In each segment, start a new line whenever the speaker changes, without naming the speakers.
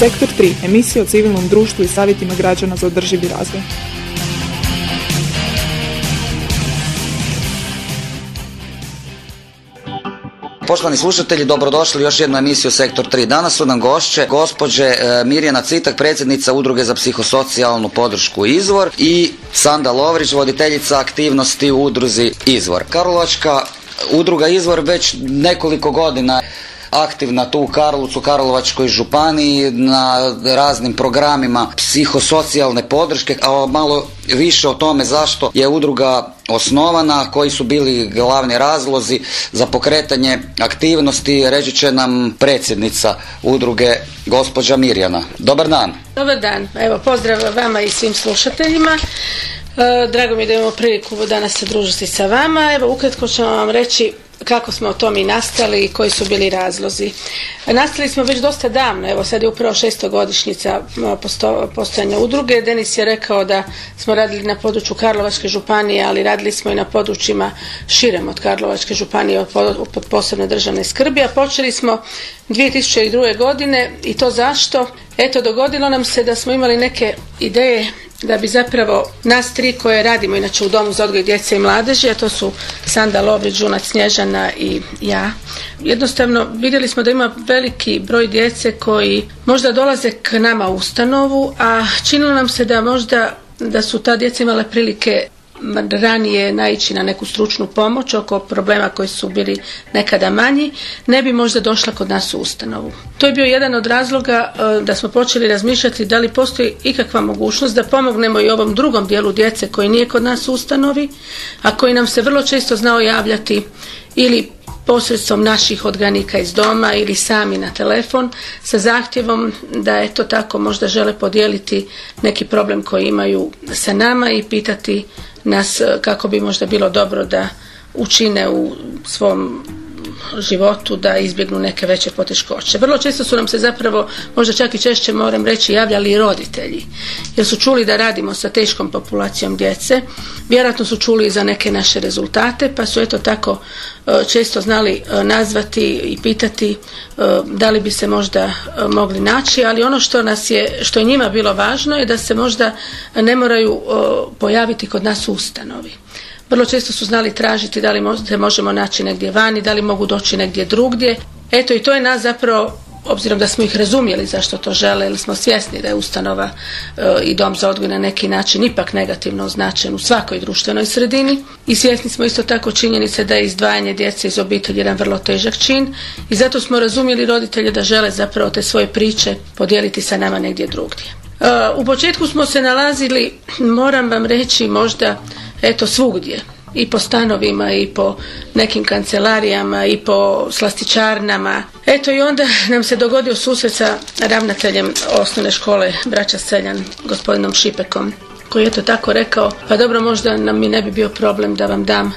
Sektor 3, emisija o civilnom društvu i savjetima građana za održivi razvoj.
Poštovani slušatelji, dobrodošli u još jednu emisiju Sektor 3. Danas su nam gošće gospođe e, Mirjana Citak, predsjednica Udruge za psihosocijalnu podršku Izvor i Sanda Lovrić, voditeljica aktivnosti u Udruzi Izvor. Karlovačka Udruga Izvor već nekoliko godina aktivna tu u Karlovcu, Karlovačkoj županiji na raznim programima psihosocijalne podrške, a malo više o tome zašto je udruga osnovana, koji su bili glavni razlozi za pokretanje aktivnosti, reći će nam predsjednica udruge gospođa Mirjana. Dobar dan.
Dobar dan. Evo, pozdrav vama i svim slušateljima. E, drago mi da imamo priliku danas se družiti sa vama. Evo, ukratko ću vam reći kako smo o tom i nastali i koji su bili razlozi. Nastali smo već dosta davno, evo sad je upravo šestogodišnjica postojanja udruge. Denis je rekao da smo radili na području Karlovačke županije, ali radili smo i na područjima širem od Karlovačke županije pod posebne državne skrbi, a počeli smo 2002. godine i to zašto? Eto, dogodilo nam se da smo imali neke ideje da bi zapravo nas tri koje radimo inače u Domu za odgoj djece i mladeži, a to su Sanda Lovrić, Žunac Snježana i ja, jednostavno vidjeli smo da ima veliki broj djece koji možda dolaze k nama u ustanovu, a činilo nam se da možda da su ta djeca imala prilike ranije naići na neku stručnu pomoć oko problema koji su bili nekada manji, ne bi možda došla kod nas u ustanovu. To je bio jedan od razloga e, da smo počeli razmišljati da li postoji ikakva mogućnost da pomognemo i ovom drugom dijelu djece koji nije kod nas u ustanovi, a koji nam se vrlo često znao javljati ili posredstvom naših odganika iz doma ili sami na telefon sa zahtjevom da eto tako možda žele podijeliti neki problem koji imaju sa nama i pitati nas e, kako bi možda bilo dobro da učine u svom životu da izbjegnu neke veće poteškoće. Vrlo često su nam se zapravo, možda čak i češće moram reći, javljali i roditelji. Jer su čuli da radimo sa teškom populacijom djece, vjerojatno su čuli za neke naše rezultate, pa su eto tako e, često znali e, nazvati i pitati da li bi se možda mogli naći, ali ono što nas je, što je njima bilo važno je da se možda ne moraju pojaviti kod nas u ustanovi. Vrlo često su znali tražiti da li se možemo naći negdje vani, da li mogu doći negdje drugdje. Eto i to je nas zapravo obzirom da smo ih razumjeli zašto to žele, jer smo svjesni da je ustanova e, i dom za odgoj na neki način ipak negativno označen u svakoj društvenoj sredini i svjesni smo isto tako činjenice da je izdvajanje djece iz obitelji jedan vrlo težak čin i zato smo razumjeli roditelje da žele zapravo te svoje priče podijeliti sa nama negdje drugdje. E, u početku smo se nalazili, moram vam reći možda eto svugdje i po stanovima i po nekim kancelarijama i po slastičarnama. Eto i onda nam se dogodio susret sa ravnateljem osnovne škole Braća Seljan, gospodinom Šipekom, koji je to tako rekao, pa dobro možda nam mi ne bi bio problem da vam dam e,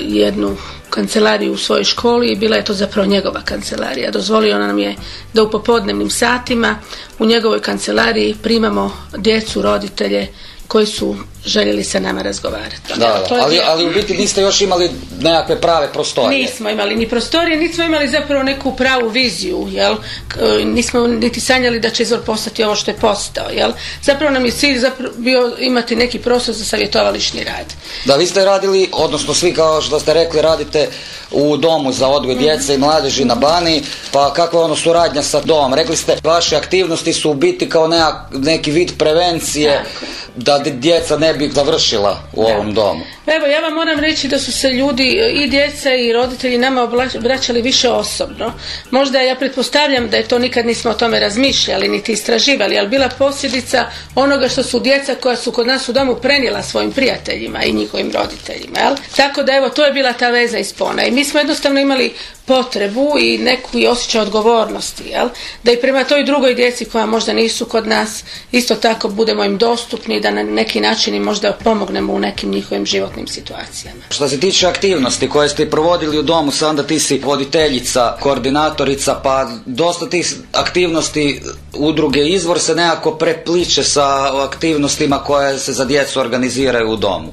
jednu kancelariju u svojoj školi i bila je to zapravo njegova kancelarija. Dozvolio nam je da u popodnevnim satima u njegovoj kancelariji primamo djecu, roditelje koji su željeli sa nama razgovarati.
Da, ali, ali u biti niste još imali nekakve prave prostorije.
Nismo imali ni prostorije, nismo imali zapravo neku pravu viziju, jel? Nismo niti sanjali da će izvor postati ovo što je postao, jel? Zapravo nam je cilj bio imati neki prostor za savjetovališni rad.
Da, vi ste radili, odnosno svi kao što ste rekli, radite u domu za odgoj mhm. djece i mladeži na Bani, pa kakva je ono suradnja sa domom? Rekli ste, vaše aktivnosti su u biti kao neki vid prevencije da djeca ne bi završila u ovom domu.
Evo, ja vam moram reći da su se ljudi, i djeca i roditelji nama obraćali više osobno. Možda ja pretpostavljam da je to nikad nismo o tome razmišljali, niti istraživali, ali bila posljedica onoga što su djeca koja su kod nas u domu prenijela svojim prijateljima i njihovim roditeljima. Jel? Tako da evo, to je bila ta veza ispona. I mi smo jednostavno imali potrebu i neku i osjećaj odgovornosti, jel? da i prema toj drugoj djeci koja možda nisu kod nas, isto tako budemo im dostupni, da na neki način im možda pomognemo u nekim njihovim životnim situacijama.
Što se tiče aktivnosti koje ste provodili u domu, sada ti si voditeljica, koordinatorica, pa dosta tih aktivnosti udruge Izvor se nekako prepliče sa aktivnostima koje se za djecu organiziraju u domu.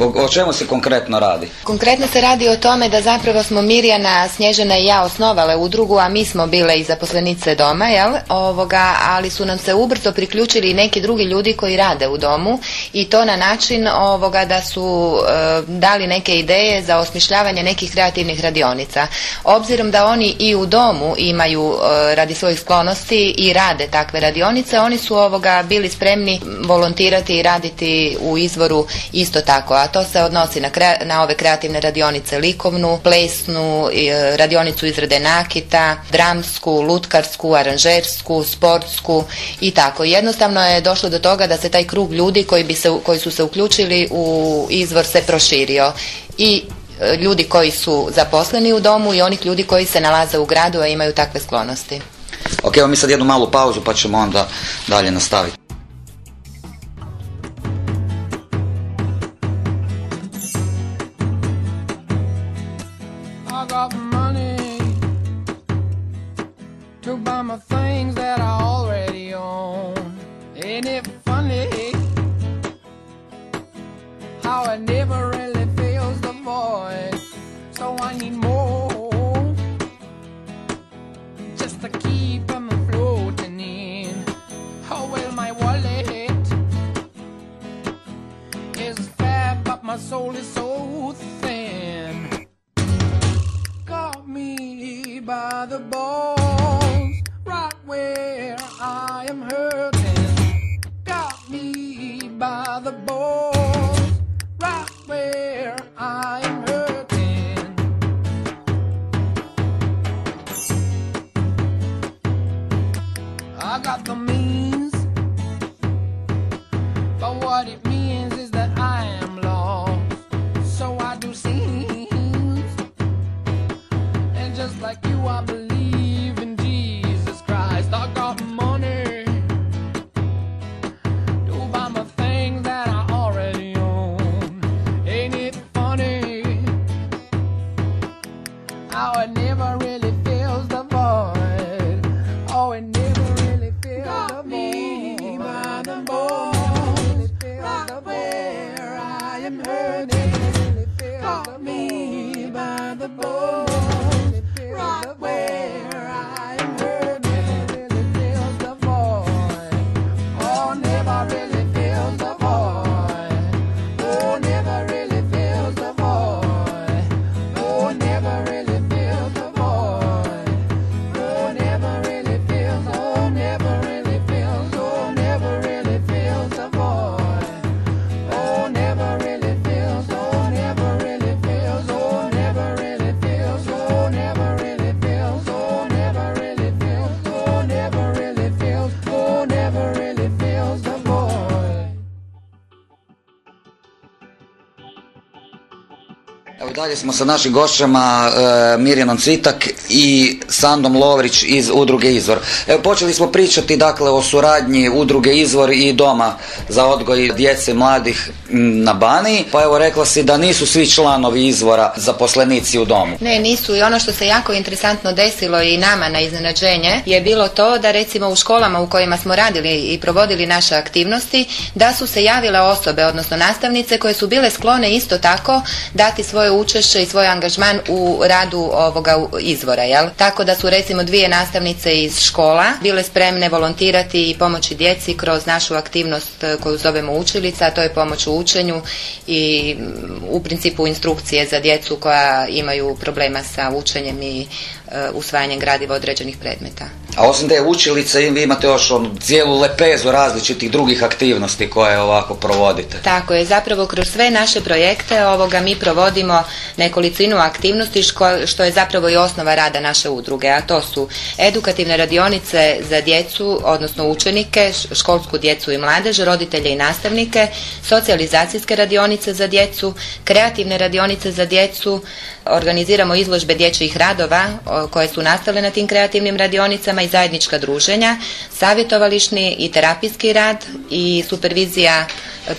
o, čemu se konkretno radi?
Konkretno se radi o tome da zapravo smo Mirjana, Snježana i ja osnovale udrugu, a mi smo bile i zaposlenice doma, jel? Ovoga, ali su nam se ubrzo priključili i neki drugi ljudi koji rade u domu i to na način ovoga da su e, dali neke ideje za osmišljavanje nekih kreativnih radionica. Obzirom da oni i u domu imaju e, radi svojih sklonosti i rade takve radionice, oni su ovoga bili spremni volontirati i raditi u izvoru isto tako, a to se odnosi na, na ove kreativne radionice likovnu, plesnu, e, radionicu izrade nakita, dramsku, lutkarsku, aranžersku, sportsku i tako. Jednostavno je došlo do toga da se taj krug ljudi koji, bi se, koji su se uključili u izvor se proširio i e, ljudi koji su zaposleni u domu i onih ljudi koji se nalaze u gradu a imaju takve sklonosti.
Ok, evo mi sad jednu malu pauzu pa ćemo onda dalje nastaviti. Dalje smo sa našim gošćama e, Mirjanom Citak i Sandom Lovrić iz Udruge Izvor. Evo počeli smo pričati dakle o suradnji Udruge Izvor i Doma za odgoj djece mladih na Baniji, pa evo rekla si da nisu svi članovi Izvora zaposlenici u domu.
Ne, nisu i ono što se jako interesantno desilo i nama na iznenađenje je bilo to da recimo u školama u kojima smo radili i provodili naše aktivnosti, da su se javile osobe, odnosno nastavnice koje su bile sklone isto tako dati svoje učešće i svoj angažman u radu ovoga izvora, jel? Tako da su recimo dvije nastavnice iz škola bile spremne volontirati i pomoći djeci kroz našu aktivnost e, koju zovemo učilica, a to je pomoć u učenju i u principu instrukcije za djecu koja imaju problema sa učenjem i usvajanjem gradiva određenih predmeta.
A osim te učilice vi imate još onu cijelu lepezu različitih drugih aktivnosti koje ovako provodite.
Tako je, zapravo kroz sve naše projekte ovoga mi provodimo nekolicinu aktivnosti što je zapravo i osnova rada naše udruge, a to su edukativne radionice za djecu, odnosno učenike, školsku djecu i mladež, roditelje i nastavnike, socijalizacijske radionice za djecu, kreativne radionice za djecu, organiziramo izložbe dječjih radova koje su nastale na tim kreativnim radionicama i zajednička druženja, savjetovališni i terapijski rad i supervizija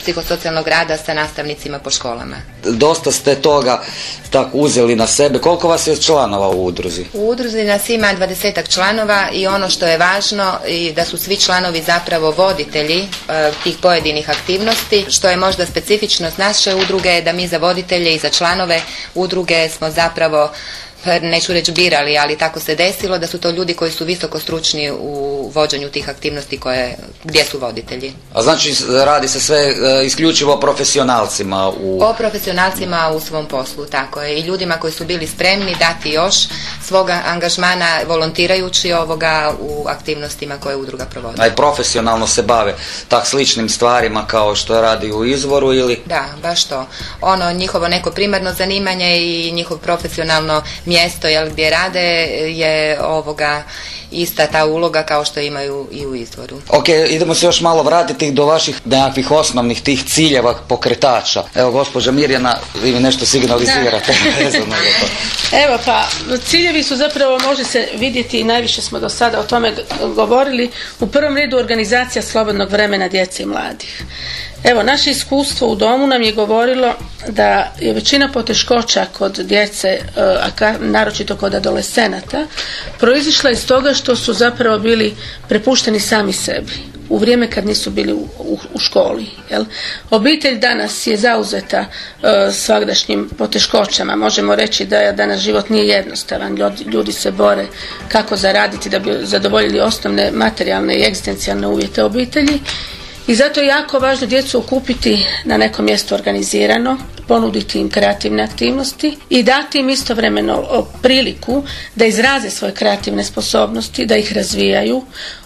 psihosocijalnog rada sa nastavnicima po školama.
Dosta ste toga tako uzeli na sebe. Koliko vas je članova u udruzi?
U udruzi nas ima dvadesetak članova i ono što je važno i da su svi članovi zapravo voditelji e, tih pojedinih aktivnosti. Što je možda specifičnost naše udruge je da mi za voditelje i za članove udruge smo zapravo neću reći birali, ali tako se desilo da su to ljudi koji su visoko stručni u vođenju tih aktivnosti koje, gdje su voditelji.
A znači radi se sve e, isključivo o profesionalcima u...
O profesionalcima u svom poslu, tako je. I ljudima koji su bili spremni dati još svoga angažmana volontirajući ovoga u aktivnostima koje udruga provodi.
A i profesionalno se bave tak sličnim stvarima kao što radi u izvoru ili...
Da, baš to. Ono njihovo neko primarno zanimanje i njihov profesionalno mjesto jel, gdje rade je ovoga ista ta uloga kao što imaju i u izvoru.
Ok, idemo se još malo vratiti do vaših nekakvih osnovnih tih ciljeva pokretača. Evo, gospođa Mirjana, vi mi nešto signalizirate.
Evo pa, ciljevi su zapravo, može se vidjeti i najviše smo do sada o tome govorili, u prvom redu organizacija slobodnog vremena djece i mladih. Evo, naše iskustvo u domu nam je govorilo da je većina poteškoća kod djece, e, a naročito kod adolescenata, proizišla iz toga što su zapravo bili prepušteni sami sebi u vrijeme kad nisu bili u, u, školi. Jel? Obitelj danas je zauzeta e, svagdašnjim poteškoćama. Možemo reći da danas život nije jednostavan. Ljudi se bore kako zaraditi da bi zadovoljili osnovne materijalne i egzistencijalne uvjete obitelji i zato je jako važno djecu okupiti na neko mjesto organizirano, ponuditi im kreativne aktivnosti i dati im istovremeno priliku da izraze svoje kreativne sposobnosti, da ih razvijaju,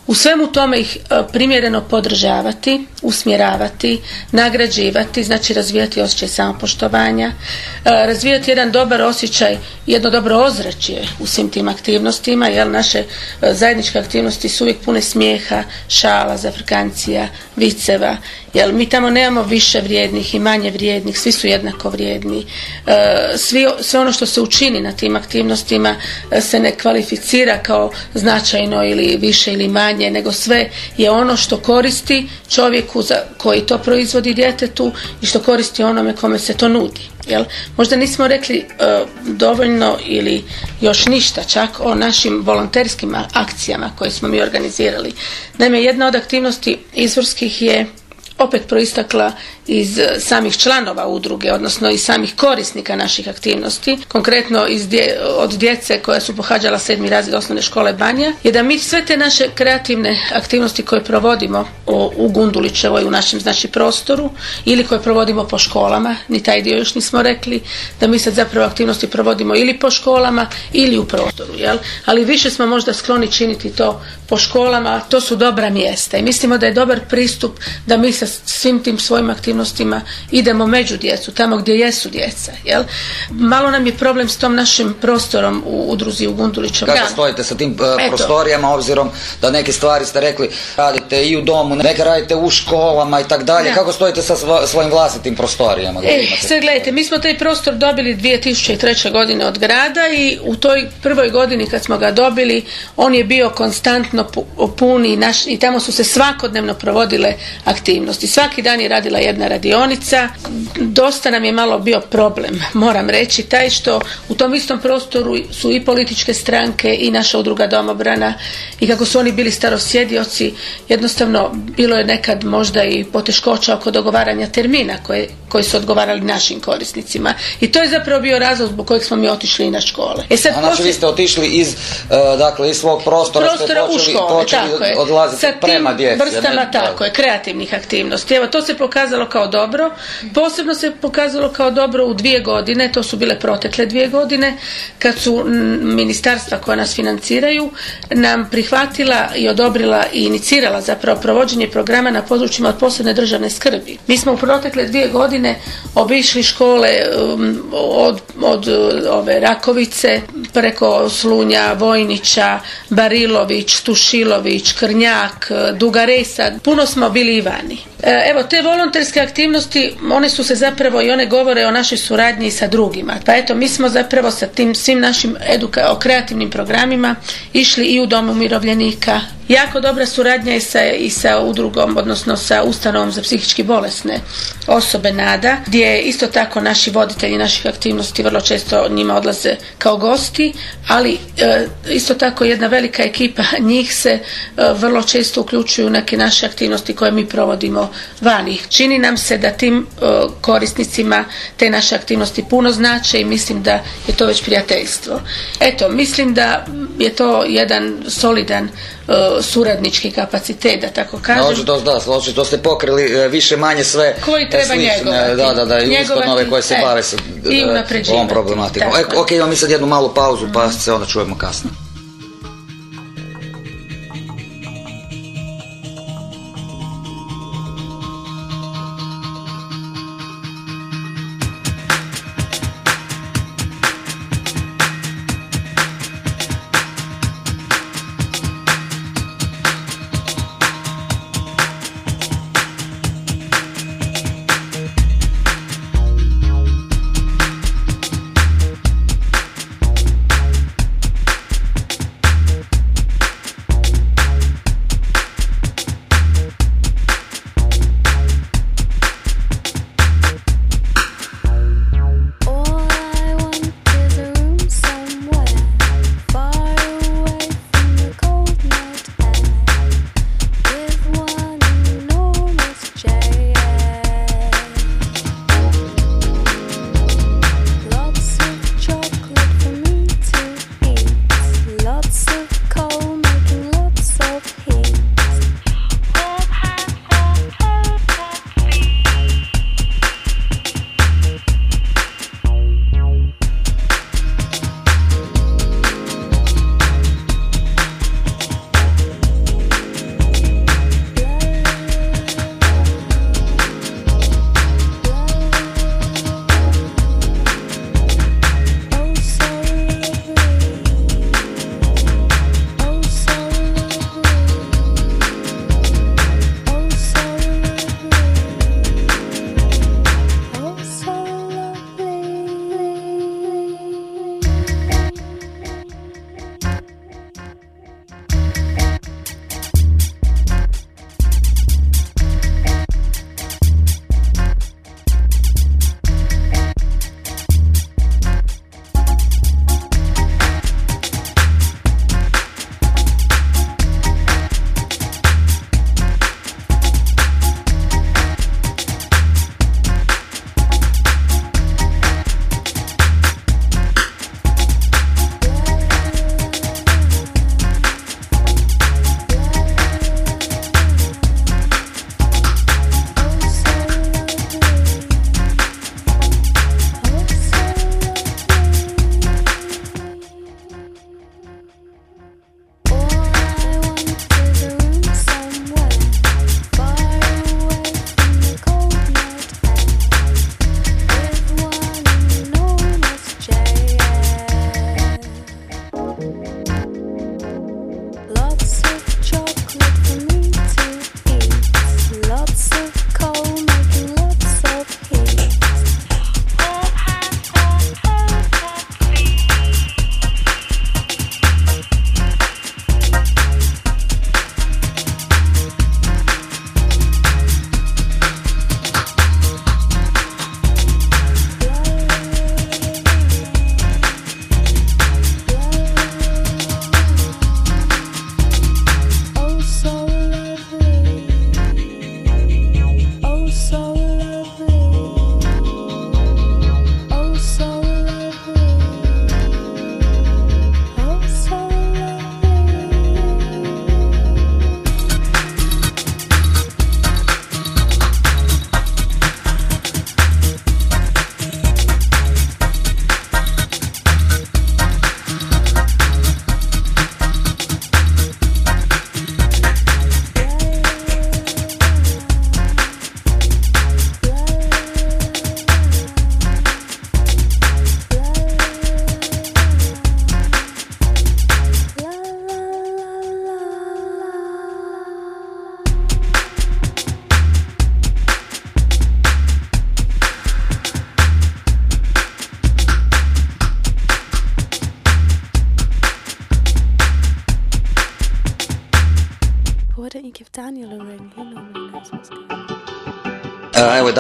u svemu tome ih e, primjereno podržavati, usmjeravati, nagrađivati, znači razvijati osjećaj samopoštovanja, e, razvijati jedan dobar osjećaj, jedno dobro ozračje u svim tim aktivnostima, jer naše e, zajedničke aktivnosti su uvijek pune smijeha, šala, zafrkancija, viceva, jer mi tamo nemamo više vrijednih i manje vrijednih, svi su jednako vrijedni. Svi, sve ono što se učini na tim aktivnostima se ne kvalificira kao značajno ili više ili manje nego sve je ono što koristi čovjeku za, koji to proizvodi djetetu i što koristi onome kome se to nudi. Jel? Možda nismo rekli e, dovoljno ili još ništa čak o našim volonterskim akcijama koje smo mi organizirali. Naime, jedna od aktivnosti izvorskih je opet proistakla iz samih članova udruge, odnosno iz samih korisnika naših aktivnosti, konkretno iz od djece koja su pohađala sedmi razred osnovne škole Banja, je da mi sve te naše kreativne aktivnosti koje provodimo u Gundulićevoj, u našem znači prostoru, ili koje provodimo po školama, ni taj dio još nismo rekli, da mi sad zapravo aktivnosti provodimo ili po školama ili u prostoru, jel? ali više smo možda skloni činiti to po školama, to su dobra mjesta i mislimo da je dobar pristup da mi sa svim tim svojim aktivnostima idemo među djecu, tamo gdje jesu djeca. Jel? Malo nam je problem s tom našim prostorom u udruzi u Gundulićom.
Kako stojite sa tim uh, prostorijama, obzirom da neke stvari ste rekli, radite i u domu, neke radite u školama i tak dalje. Kako stojite sa svojim vlastitim prostorijama?
E, sad gledajte, mi smo taj prostor dobili 2003. godine od grada i u toj prvoj godini kad smo ga dobili, on je bio konstantno pun i, naš, i tamo su se svakodnevno provodile aktivnosti. Svaki dan je radila jedna radionica. Dosta nam je malo bio problem, moram reći, taj što u tom istom prostoru su i političke stranke i naša udruga domobrana i kako su oni bili starosjedioci, jednostavno bilo je nekad možda i poteškoća oko dogovaranja termina koje, koji su odgovarali našim korisnicima. I to je zapravo bio razlog zbog kojeg smo mi otišli i na škole.
E sad, A znači vi ste otišli iz, uh, dakle, iz svog prostora,
prostora
ste počeli,
u škole,
počeli
tako je.
odlaziti
Sa
prema djeci.
vrstama, tako je, kreativnih aktivnosti. Evo, to se pokazalo kao dobro. Posebno se pokazalo kao dobro u dvije godine, to su bile protekle dvije godine, kad su ministarstva koja nas financiraju nam prihvatila i odobrila i inicirala zapravo provođenje programa na područjima od posebne državne skrbi. Mi smo u protekle dvije godine obišli škole um, od, od ove Rakovice preko Slunja, Vojnića, Barilović, Tušilović, Krnjak, Dugaresa. Puno smo bili i vani. E, evo, te volonterske aktivnosti, one su se zapravo i one govore o našoj suradnji sa drugima. Pa eto, mi smo zapravo sa tim svim našim eduka, o kreativnim programima išli i u Dom umirovljenika, Jako dobra suradnja je sa, i sa udrugom, odnosno sa ustanovom za psihički bolesne osobe NADA, gdje isto tako naši voditelji naših aktivnosti vrlo često njima odlaze kao gosti, ali e, isto tako jedna velika ekipa njih se e, vrlo često uključuju u neke naše aktivnosti koje mi provodimo vani. Čini nam se da tim korisnicima te naše aktivnosti puno znače i mislim da je to već prijateljstvo. Eto, mislim da je to jedan solidan suradnički kapacitet, da tako kažem.
Može to, da, to ste pokrili e, više manje sve
koji treba njegovati.
Da, da, da, i ustanove koje se e, bave sa ovom problematikom. E, ok, imamo mi sad jednu malu pauzu, pa se onda čujemo kasno.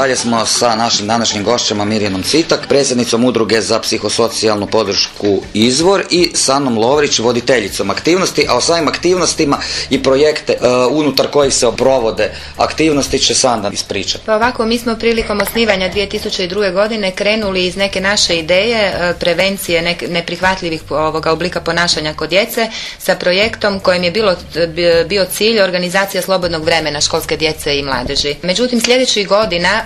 Dalje smo sa našim današnjim gošćama Mirjanom Citak, predsjednicom udruge za psihosocijalnu podršku Izvor i Sanom Lovrić, voditeljicom aktivnosti, a o samim aktivnostima i projekte e, unutar kojih se provode aktivnosti će Sanda ispričati.
Pa ovako, mi smo prilikom osnivanja 2002. godine krenuli iz neke naše ideje e, prevencije neprihvatljivih ovoga oblika ponašanja kod djece sa projektom kojim je bilo, bio cilj organizacija slobodnog vremena školske djece i mladeži. Međutim, sljedećih godina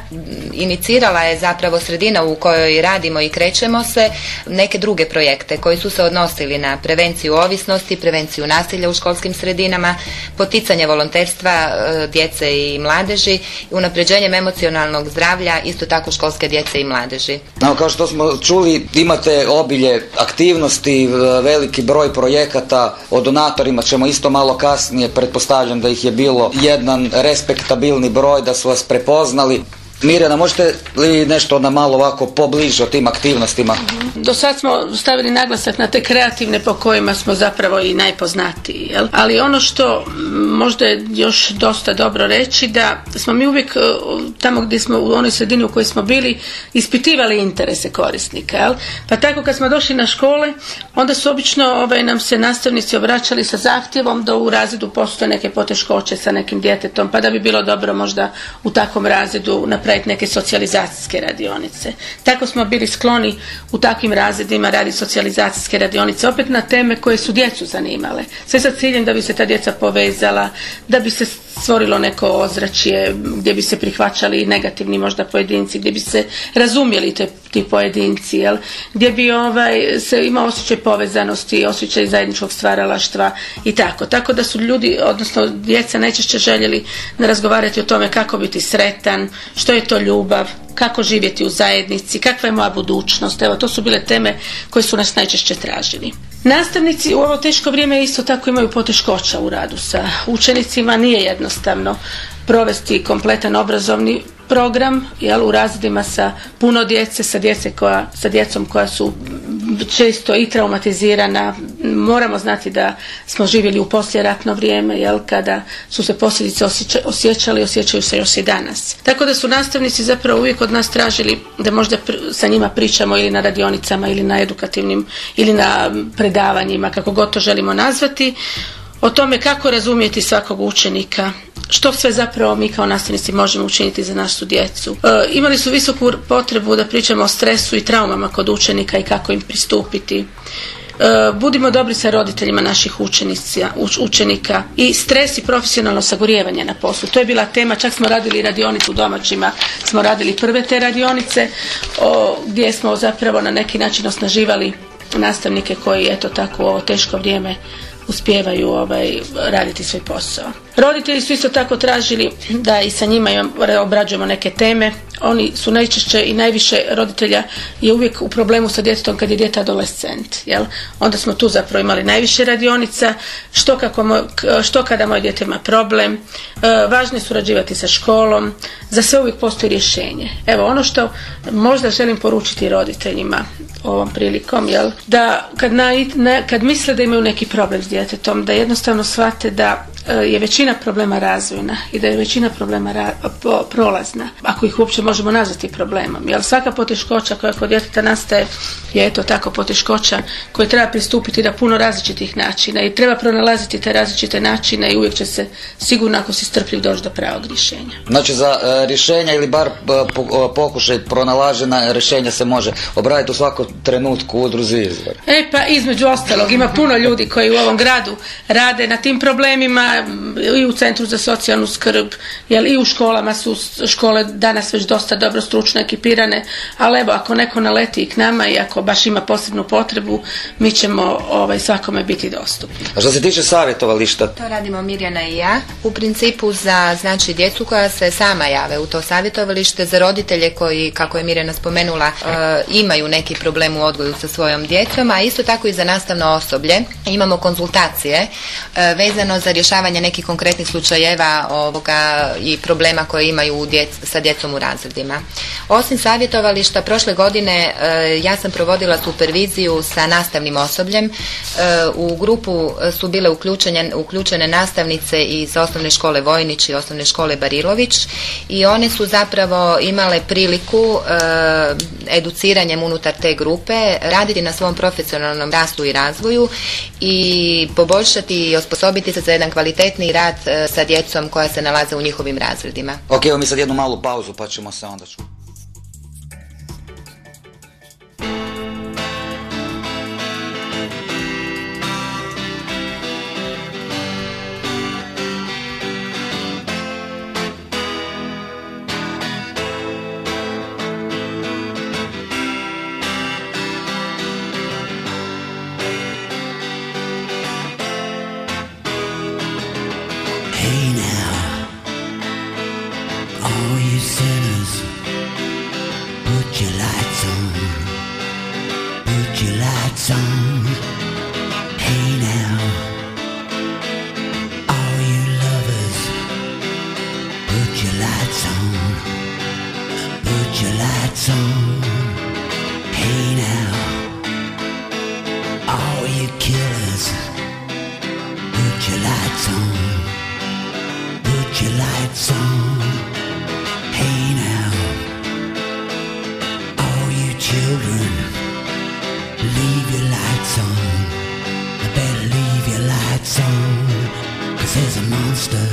inicirala je zapravo sredina u kojoj radimo i krećemo se neke druge projekte koji su se odnosili na prevenciju ovisnosti, prevenciju nasilja u školskim sredinama, poticanje volonterstva e, djece i mladeži unapređenjem emocionalnog zdravlja isto tako školske djece i mladeži.
No, kao što smo čuli, imate obilje aktivnosti, veliki broj projekata, o donatorima ćemo isto malo kasnije, pretpostavljam da ih je bilo jedan respektabilni broj, da su vas prepoznali. Mirjana, možete li nešto na malo ovako pobliže o tim aktivnostima?
Do sad smo stavili naglasak na te kreativne po kojima smo zapravo i najpoznatiji. Jel? Ali ono što možda je još dosta dobro reći da smo mi uvijek e, tamo gdje smo u onoj sredini u kojoj smo bili ispitivali interese korisnika. Jel? Pa tako kad smo došli na škole onda su obično ovaj, nam se nastavnici obraćali sa zahtjevom da u razredu postoje neke poteškoće sa nekim djetetom pa da bi bilo dobro možda u takvom razredu napraviti napraviti neke socijalizacijske radionice. Tako smo bili skloni u takvim razredima radi socijalizacijske radionice, opet na teme koje su djecu zanimale. Sve sa ciljem da bi se ta djeca povezala, da bi se stvorilo neko ozračje gdje bi se prihvaćali negativni možda pojedinci, gdje bi se razumjeli te, ti pojedinci, jel? gdje bi ovaj, se imao osjećaj povezanosti, osjećaj zajedničkog stvaralaštva i tako. Tako da su ljudi, odnosno djeca najčešće željeli razgovarati o tome kako biti sretan, što je to ljubav, kako živjeti u zajednici, kakva je moja budućnost. Evo, to su bile teme koje su nas najčešće tražili. Nastavnici u ovo teško vrijeme isto tako imaju poteškoća u radu sa učenicima. Nije jednostavno provesti kompletan obrazovni program jel, u razredima sa puno djece, sa, djece koja, sa djecom koja su često i traumatizirana. Moramo znati da smo živjeli u poslijeratno vrijeme, jel, kada su se posljedice osjećali, osjećaju se još i danas. Tako da su nastavnici zapravo uvijek od nas tražili da možda sa njima pričamo ili na radionicama ili na edukativnim ili na predavanjima, kako god to želimo nazvati, o tome kako razumjeti svakog učenika, što sve zapravo mi kao nastavnici možemo učiniti za našu djecu. E, imali su visoku potrebu da pričamo o stresu i traumama kod učenika i kako im pristupiti. E, budimo dobri sa roditeljima naših učenika i stres i profesionalno sagorijevanje na poslu. To je bila tema, čak smo radili radionicu domaćima, smo radili prve te radionice o, gdje smo zapravo na neki način osnaživali nastavnike koji eto tako ovo teško vrijeme uspijevaju ovaj, raditi svoj posao. Roditelji su isto tako tražili da i sa njima obrađujemo neke teme. Oni su najčešće i najviše roditelja je uvijek u problemu sa djetetom kad je dijete adolescent. Jel? Onda smo tu zapravo imali najviše radionica. Što, kako što kada moje dijete ima problem. E, važno je surađivati sa školom. Za sve uvijek postoji rješenje. Evo ono što možda želim poručiti roditeljima ovom prilikom, jel? da kad, kad misle da imaju neki problem s djetetom, da jednostavno shvate da e, je većina problema razvojna i da je većina problema prolazna, ako ih uopće možemo nazvati problemom. Jer svaka poteškoća koja kod djeteta nastaje je eto tako poteškoća koje treba pristupiti na puno različitih načina i treba pronalaziti te različite načine i uvijek će se sigurno ako si strpljiv doći do pravog rješenja.
Znači za e, rješenja ili bar pokušaj pronalažena rješenja se može obraditi u svakom trenutku u udruzi izvor.
E pa između ostalog ima puno ljudi koji u ovom gradu rade na tim problemima i u Centru za socijalnu skrb, jer i u školama su škole danas već dosta dobro stručno ekipirane, ali evo ako neko naleti k nama i ako baš ima posebnu potrebu, mi ćemo ovaj, svakome biti dostupni.
A što se tiče savjetovališta?
To radimo Mirjana i ja. U principu za znači djecu koja se sama jave u to savjetovalište, za roditelje koji, kako je Mirjana spomenula, e, imaju neki problem u odgoju sa svojom djecom, a isto tako i za nastavno osoblje. Imamo konzultacije e, vezano za rješavanje nekih konkretnih slučajeva ovoga i problema koje imaju sa djecom u razredima. Osim savjetovališta, prošle godine e, ja sam provodila superviziju sa nastavnim osobljem. E, u grupu su bile uključene, uključene nastavnice iz osnovne škole Vojnić i osnovne škole Barilović i one su zapravo imale priliku educiranjem unutar te grupe raditi na svom profesionalnom rastu i razvoju i poboljšati i osposobiti se za jedan kvalitetni rad e, sa djecom koja se nalaze u njihovim razredima.
Ok, evo mi sad jednu malu pauzu pa ćemo se onda čuti.
This
is a monster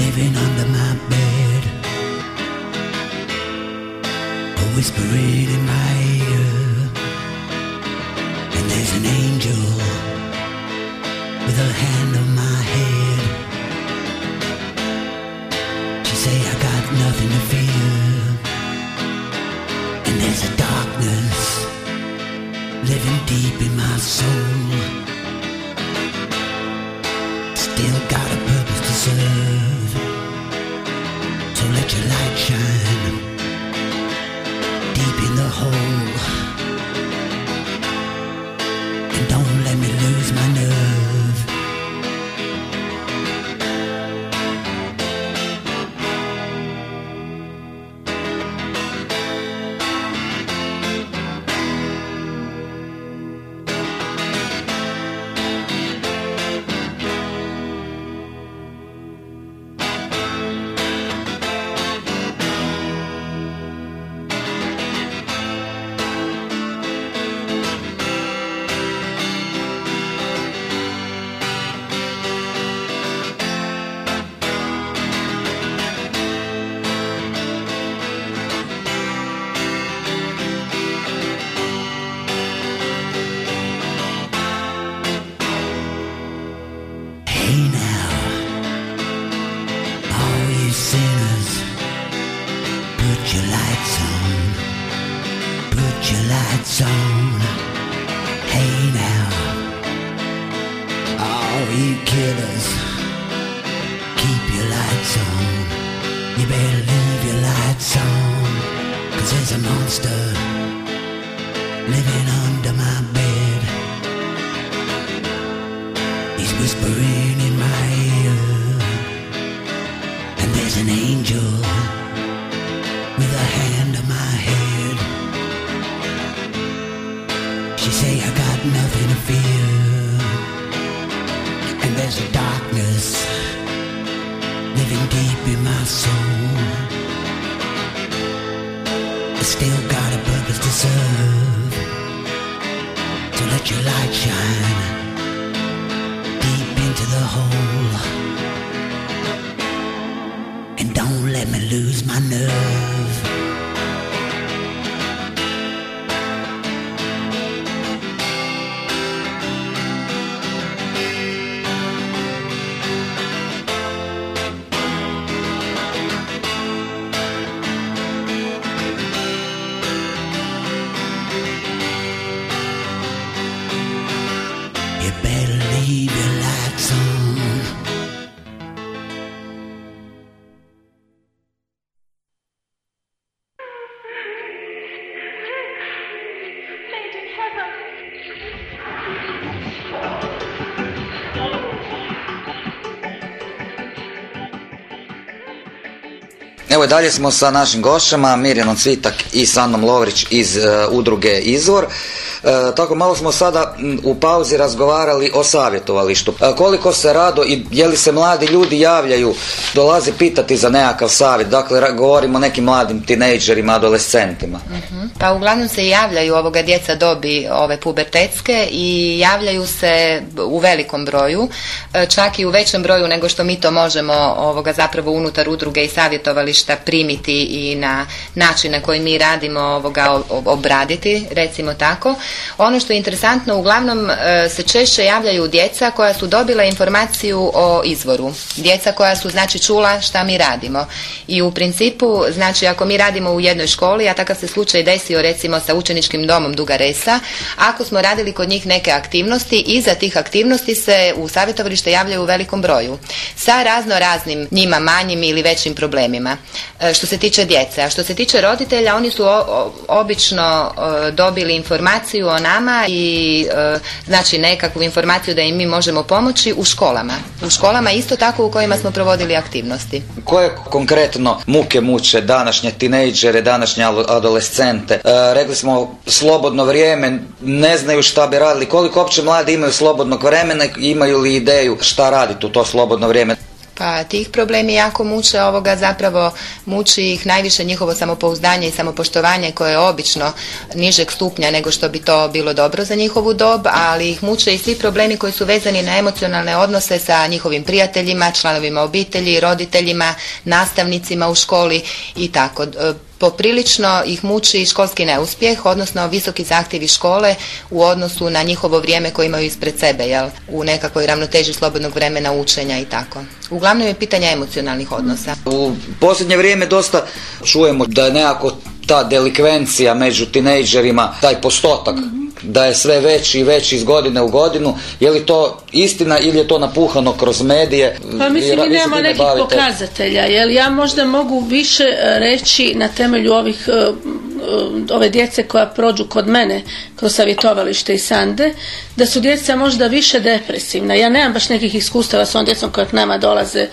living under my bed. A whispering in my ear. And there's an angel With a hand on my head. She say
I
got nothing to fear. And there's a darkness Living deep in my soul still got a purpose to serve. So let your light shine deep in the hole.
Dalje smo sa našim gošćama, Mirjanom Cvitak i Sandom Lovrić iz e, udruge Izvor. E, tako malo smo sada u pauzi razgovarali o savjetovalištu. E, koliko se rado i je li se mladi ljudi javljaju, dolaze pitati za nekakav savjet, dakle govorimo o nekim mladim tinejdžerima, adolescentima.
Pa uglavnom se javljaju ovoga djeca dobi ove pubertetske i javljaju se u velikom broju, čak i u većem broju nego što mi to možemo ovoga zapravo unutar udruge i savjetovališta primiti i na način na koji mi radimo ovoga obraditi, recimo tako. Ono što je interesantno, uglavnom e, se češće javljaju djeca koja su dobila informaciju o izvoru. Djeca koja su znači čula šta mi radimo. I u principu, znači ako mi radimo u jednoj školi, a takav se slučaj desio recimo sa učeničkim domom Duga Resa, ako smo radili kod njih neke aktivnosti, iza tih aktivnosti se u savjetovalište javljaju u velikom broju. Sa razno raznim njima manjim ili većim problemima. E, što se tiče djece. A što se tiče roditelja, oni su obično e, dobili informaciju o nama i e, znači nekakvu informaciju da im mi možemo pomoći u školama. U školama isto tako u kojima smo provodili aktivnosti.
Koje konkretno muke muče današnje tinejdžere, današnje adolescente? Rekli smo slobodno vrijeme, ne znaju šta bi radili. Koliko opće mladi imaju slobodnog vremena, imaju li ideju šta raditi u to slobodno vrijeme?
Pa tih problemi jako muče ovoga zapravo muči ih najviše njihovo samopouzdanje i samopoštovanje koje je obično nižeg stupnja nego što bi to bilo dobro za njihovu dob, ali ih muče i svi problemi koji su vezani na emocionalne odnose sa njihovim prijateljima, članovima obitelji, roditeljima, nastavnicima u školi i tako poprilično ih muči školski neuspjeh, odnosno visoki zahtjevi škole u odnosu na njihovo vrijeme koje imaju ispred sebe, jel? u nekakvoj ravnoteži slobodnog vremena učenja i tako. Uglavnom je pitanje emocionalnih odnosa.
U posljednje vrijeme dosta čujemo da je nekako ta delikvencija među tinejdžerima, taj postotak da je sve veći i veći iz godine u godinu. Je li to istina ili je to napuhano kroz medije?
Pa mislim mi nemamo nekih pokazatelja. Jel ja možda mogu više e, reći na temelju ovih e, ove djece koja prođu kod mene kroz savjetovalište i sande, da su djeca možda više depresivna. Ja nemam baš nekih iskustava s ovom djecom koja k nama dolaze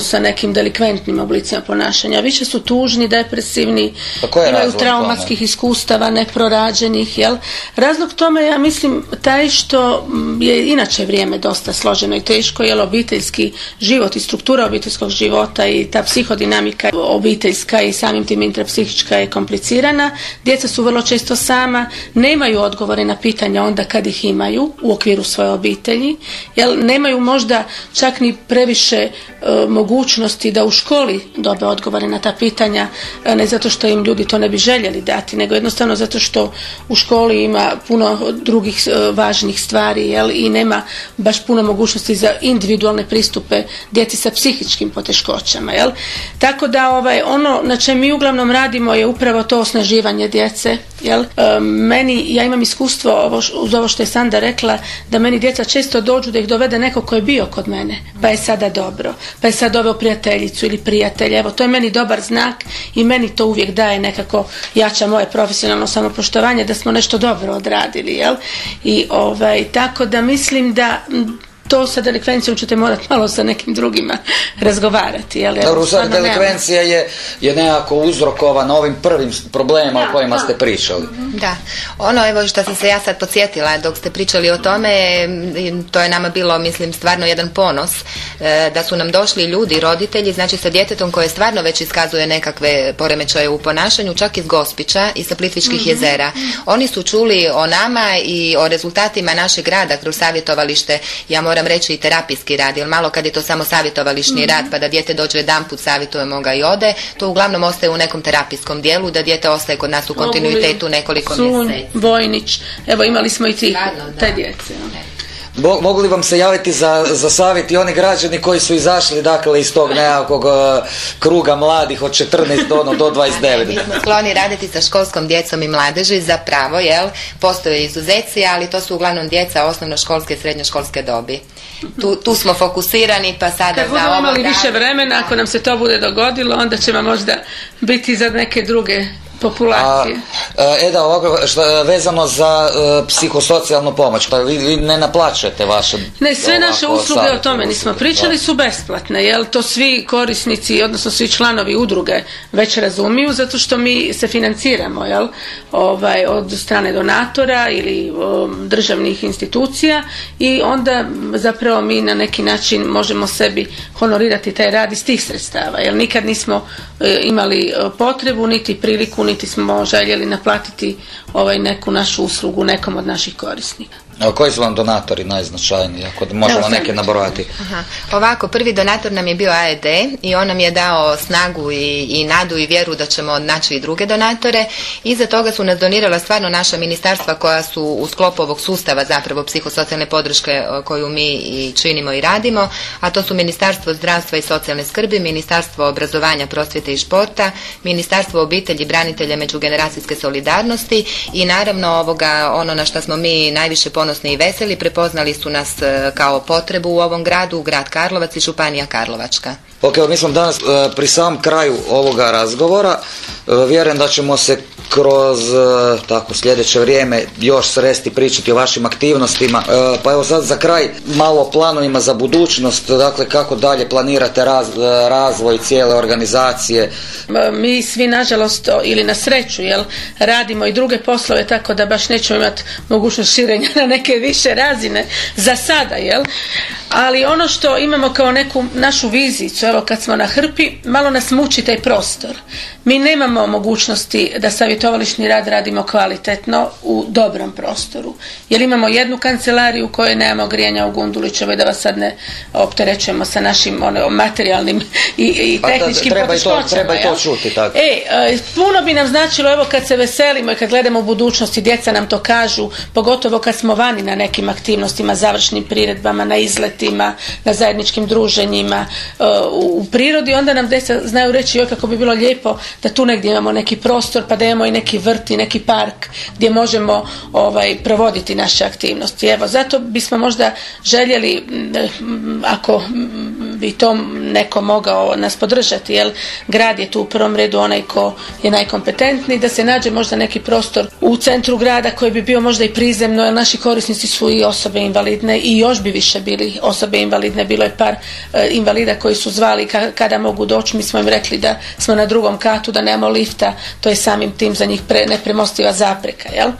sa nekim delikventnim oblicima ponašanja. Više su tužni, depresivni,
pa
imaju traumatskih iskustava, neprorađenih, jel? Razlog tome ja mislim taj što je inače vrijeme dosta složeno i teško, jer obiteljski život i struktura obiteljskog života i ta psihodinamika obiteljska i samim tim intrapsihička je komplicirana. Djeca su vrlo često sama, nemaju odgovore na pitanja onda kad ih imaju u okviru svoje obitelji, jer nemaju možda čak ni previše mogućnosti da u školi dobe odgovore na ta pitanja, e, ne zato što im ljudi to ne bi željeli dati, nego jednostavno zato što u školi ima puno drugih e, važnih stvari jel, i nema baš puno mogućnosti za individualne pristupe djeci sa psihičkim poteškoćama. Jel. Tako da ovaj, ono na čem mi uglavnom radimo je upravo to osnaživanje djece. Jel. E, meni, ja imam iskustvo ovo, uz ovo što je Sanda rekla, da meni djeca često dođu da ih dovede neko ko je bio kod mene, pa je sada dobro, pa je sad doveo prijateljicu ili prijatelja. Evo, to je meni dobar znak i meni to uvijek daje nekako jača moje profesionalno samopoštovanje da smo nešto dobro odradili, jel? I ovaj, tako da mislim da to sa delikvencijom ćete morati malo sa nekim drugima razgovarati. Jel?
Dobro, sad delikvencija je, je nekako uzrokovana ovim prvim problemima o kojima ste pričali.
Da, ono evo što sam se ja sad podsjetila dok ste pričali o tome, to je nama bilo mislim stvarno jedan ponos e, da su nam došli ljudi, roditelji, znači sa djetetom koje stvarno već iskazuje nekakve poremećaje u ponašanju, čak iz Gospića i sa Plitvičkih mhm. jezera. Oni su čuli o nama i o rezultatima našeg rada kroz savjetovalište, ja moram moram reći i terapijski rad, jer malo kad je to samo savjetovališni mm rad, pa da dijete dođe jedan put, savjetujemo ga i ode, to uglavnom ostaje u nekom terapijskom dijelu, da dijete ostaje kod nas u kontinuitetu nekoliko mjeseci.
Vojnić, evo imali smo i ti, te djece.
mogu li vam se javiti za, za savjet i oni građani koji su izašli dakle iz tog nekakvog uh, kruga mladih od 14 do, ono, do 29?
Mi smo skloni raditi sa školskom djecom i mladeži za pravo, jel? Postoje izuzeci, ali to su uglavnom djeca osnovnoškolske i srednjoškolske dobi tu, tu smo fokusirani pa sada
Kad budemo imali više vremena, ako nam se to bude dogodilo, onda ćemo možda biti za neke druge populacije.
A, e da, ovako, šta, vezano za uh, psihosocijalnu pomoć, pa vi, vi ne naplaćujete vaše...
Ne, sve
ovako,
naše usluge, o tome nismo pričali,
da.
su besplatne, jel to svi korisnici, odnosno svi članovi udruge već razumiju, zato što mi se financiramo, jel, ovaj, od strane donatora ili um, državnih institucija i onda zapravo mi na neki način možemo sebi honorirati taj rad iz tih sredstava, jer nikad nismo e, imali e, potrebu, niti priliku, niti smo željeli naplatiti ovaj neku našu uslugu nekom od naših korisnika.
A koji su vam donatori najznačajniji, ako možemo
Evo,
neke nabrojati?
Aha. Ovako, prvi donator nam je bio AED i on nam je dao snagu i, i nadu i vjeru da ćemo naći i druge donatore. Iza toga su nas donirala stvarno naša ministarstva koja su u sklopu ovog sustava zapravo psihosocijalne podrške e, koju mi i činimo i radimo, a to su Ministarstvo zdravstva i socijalne skrbi, Ministarstvo obrazovanja, prosvjete i športa, Ministarstvo obitelji, branitelja, međugeneracijske solidarnosti i naravno ovoga ono na što smo mi najviše ponosni i veseli, prepoznali su nas e, kao potrebu u ovom gradu, grad Karlovac i Županija Karlovačka.
Ok, mi smo danas e, pri samom kraju ovoga razgovora. E, vjerujem da ćemo se kroz e, tako sljedeće vrijeme još sresti pričati o vašim aktivnostima. Pa evo sad za kraj malo o planovima za budućnost, dakle kako dalje planirate raz- razvoj cijele organizacije.
Mi svi nažalost ili na sreću jel radimo i druge poslove tako da baš nećemo imati mogućnost širenja na neke više razine za sada jel ali ono što imamo kao neku našu vizicu evo kad smo na hrpi malo nas muči taj prostor. Mi nemamo mogućnosti da savjetovališni rad radimo kvalitetno u dobrom prostoru. Jer imamo jednu kancelariju u kojoj nemamo grijanja u Gundulićevoj da vas sad ne opterećujemo sa našim ono, materijalnim i, i
Pa da,
tehničkim
treba i to-
poteškoćama,
treba i to čuti, tako.
E, e, puno bi nam značilo, evo kad se veselimo i kad gledamo u budućnosti, djeca nam to kažu, pogotovo kad smo vani na nekim aktivnostima, završnim priredbama, na izletima, na zajedničkim druženjima e, u, prirodi, onda nam djeca znaju reći joj kako bi bilo lijepo da tu negdje imamo neki prostor, pa da imamo i neki vrt i neki park gdje možemo ovaj, provoditi naše aktivnosti. Evo, zato bismo možda željeli, ako bi to neko mogao nas podržati, jer grad je tu u prvom redu onaj ko je najkompetentniji, da se nađe možda neki prostor u centru grada koji bi bio možda i prizemno, jer naši korisnici su i osobe invalidne i još bi više bili osobe invalidne. Bilo je par e, invalida koji su zvali ka- kada mogu doći, mi smo im rekli da smo na drugom katu, da nemamo lifta, to je samim tim za njih pre, nepremostiva zapreka, jel?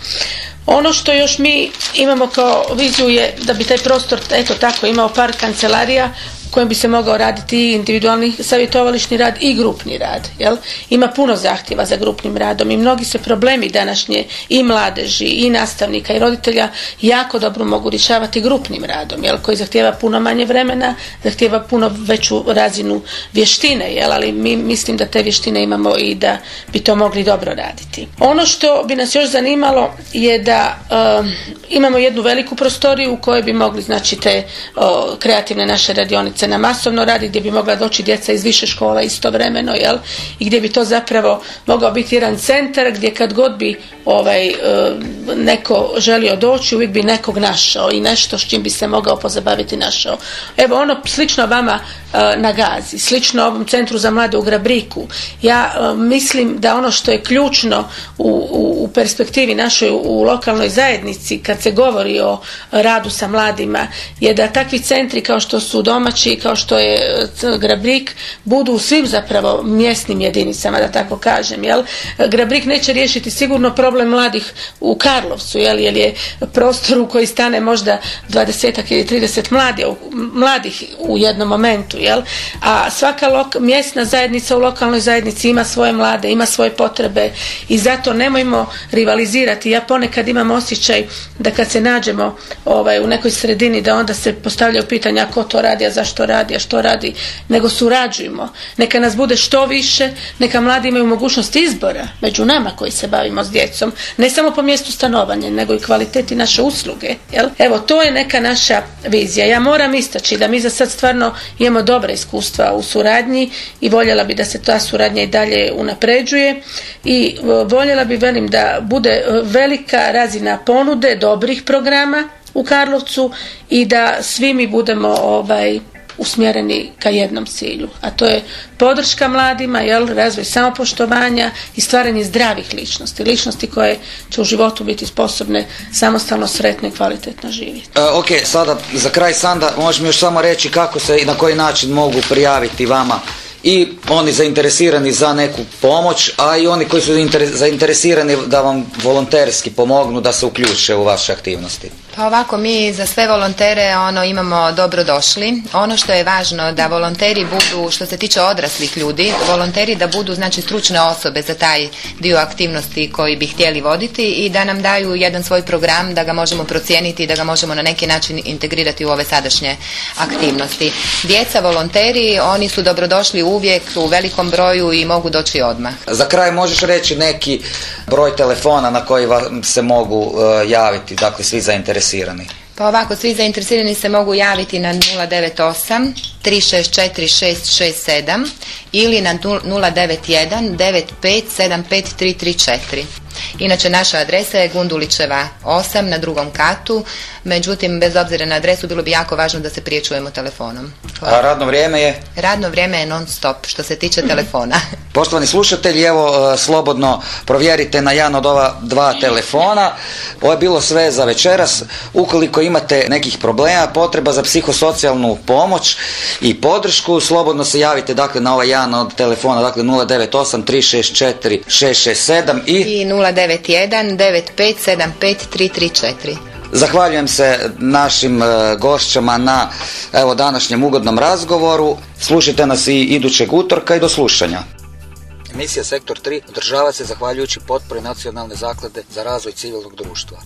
Ono što još mi imamo kao viziju je da bi taj prostor, eto tako, imao par kancelarija kojem bi se mogao raditi i individualni savjetovališni rad i grupni rad. Jel? Ima puno zahtjeva za grupnim radom i mnogi se problemi današnje i mladeži i nastavnika i roditelja jako dobro mogu rješavati grupnim radom, jel? koji zahtjeva puno manje vremena, zahtjeva puno veću razinu vještine, jel? ali mi mislim da te vještine imamo i da bi to mogli dobro raditi. Ono što bi nas još zanimalo je da um, imamo jednu veliku prostoriju u kojoj bi mogli znači te o, kreativne naše radionice na masovno radi gdje bi mogla doći djeca iz više škola istovremeno jel i gdje bi to zapravo mogao biti jedan centar gdje kad god bi ovaj e, neko želio doći uvijek bi nekog našao i nešto s čim bi se mogao pozabaviti našao. Evo ono slično vama e, na Gazi, slično ovom centru za mlade u Grabriku. Ja e, mislim da ono što je ključno u, u, u perspektivi našoj u lokalnoj zajednici kad se govori o radu sa mladima je da takvi centri kao što su domaći, kao što je e, Grabrik budu u svim zapravo mjesnim jedinicama da tako kažem. Jel? Grabrik neće riješiti sigurno problem mladih u Karlovcu jel? jer je prostor u koji stane možda 20 ili 30 mladi, mladih u jednom momentu. Jel? A svaka mjesna zajednica u lokalnoj zajednici ima svoje mlade, ima svoje potrebe i zato nemojmo rivalizirati. Ja ponekad imam osjećaj da kad se nađemo ovaj, u nekoj sredini da onda se postavljaju pitanja ko to radi, a zašto radi, a što radi, nego surađujemo. Neka nas bude što više, neka mladi imaju mogućnost izbora među nama koji se bavimo s djecom, ne samo po mjestu stanovanja, nego i kvaliteti naše usluge. Jel? Evo, to je neka naša vizija. Ja moram istaći da mi za sad stvarno imamo dobra iskustva u suradnji i voljela bi da se ta suradnja i dalje unapređuje i e, voljela bi, velim, da bude e, velika razina ponude dobrih programa u Karlovcu i da svi mi budemo ovaj usmjereni ka jednom cilju, a to je podrška mladima, jel, razvoj samopoštovanja i stvaranje zdravih ličnosti, ličnosti koje će u životu biti sposobne samostalno, sretno i kvalitetno živjeti.
E, ok, sada za kraj Sanda, možemo još samo reći kako se i na koji način mogu prijaviti vama i oni zainteresirani za neku pomoć, a i oni koji su zainteresirani da vam volonterski pomognu da se uključe u vaše aktivnosti.
Pa ovako, mi za sve volontere ono imamo dobrodošli. Ono što je važno da volonteri budu, što se tiče odraslih ljudi, volonteri da budu znači stručne osobe za taj dio aktivnosti koji bi htjeli voditi i da nam daju jedan svoj program da ga možemo procijeniti i da ga možemo na neki način integrirati u ove sadašnje aktivnosti. Djeca volonteri, oni su dobrodošli uvijek u velikom broju i mogu doći odmah.
Za kraj možeš reći neki broj telefona na koji vam se mogu e, javiti, dakle svi zainteresirani zainteresirani?
Pa ovako, svi zainteresirani se mogu javiti na 098 364 667 ili na 091 95 334. Inače, naša adresa je Gundulićeva 8 na drugom katu, međutim, bez obzira na adresu, bilo bi jako važno da se prije čujemo telefonom.
A radno vrijeme je?
Radno vrijeme je non stop, što se tiče telefona.
Poštovani slušatelji, evo, e, slobodno provjerite na jedan od ova dva telefona. Ovo je bilo sve za večeras. Ukoliko imate nekih problema, potreba za psihosocijalnu pomoć i podršku, slobodno se javite dakle, na ovaj jedan od telefona, dakle 098 364 667 i...
I 091 9575334.
Zahvaljujem se našim e, gošćama na evo današnjem ugodnom razgovoru. Slušajte nas i idućeg utorka i do slušanja. Emisija Sektor 3 održava se zahvaljujući potpori Nacionalne zaklade za razvoj civilnog društva.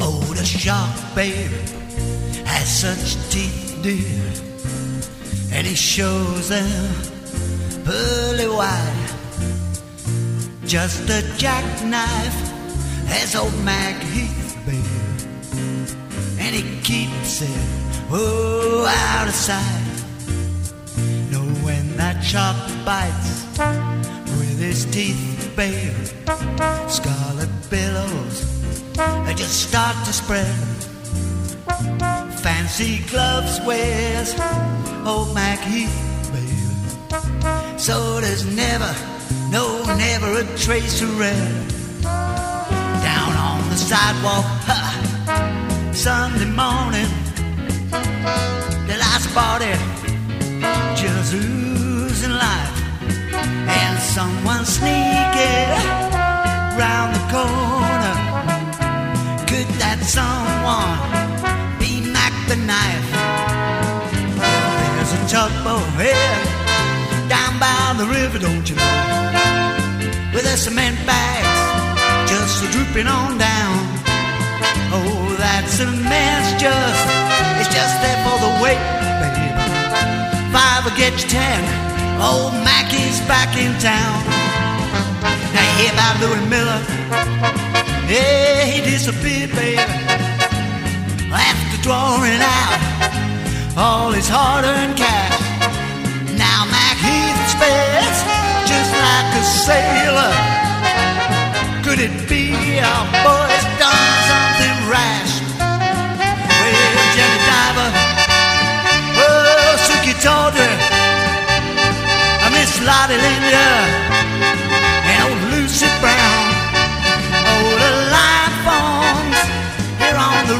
Oh, the shark baby has such teeth, dear, and he shows them pearly white. Just a jackknife has old Mac Heath, baby, and he keeps it oh out of sight. Know when that shark bites with his teeth, baby, scarlet billows just start to spread. Fancy gloves wears old Mac Heath, baby. So there's never, no, never a trace of red. Down on the sidewalk, ha, Sunday morning, the last party just oozing life, and someone sneaking round the corner could that someone the knife? There's a tugboat here down by the river, don't you know? With the cement bags just drooping on down. Oh, that cement's just, it's just there for the weight, baby. Five will get you ten. Old Mac is back in town. Now you hear about Louis Miller. Yeah, he disappeared, baby. After drawing out all his hard-earned cash. Now Mac Heath's face, just like a sailor. Could it be our boy's done something rash? Well, Jenny Diver, oh, Suki Tawdry, Miss Lottie Linya.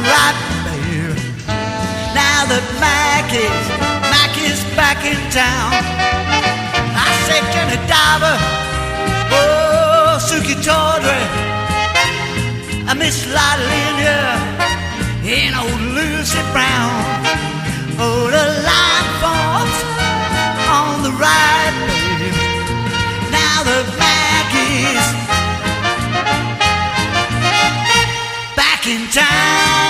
that now that Mac is Mac is back in town. I say, can a diver, oh, Suki Tawdry, I miss Lottie Linear, and old Lucy Brown. Oh, the line forms on the right, babe. Now the is back in town.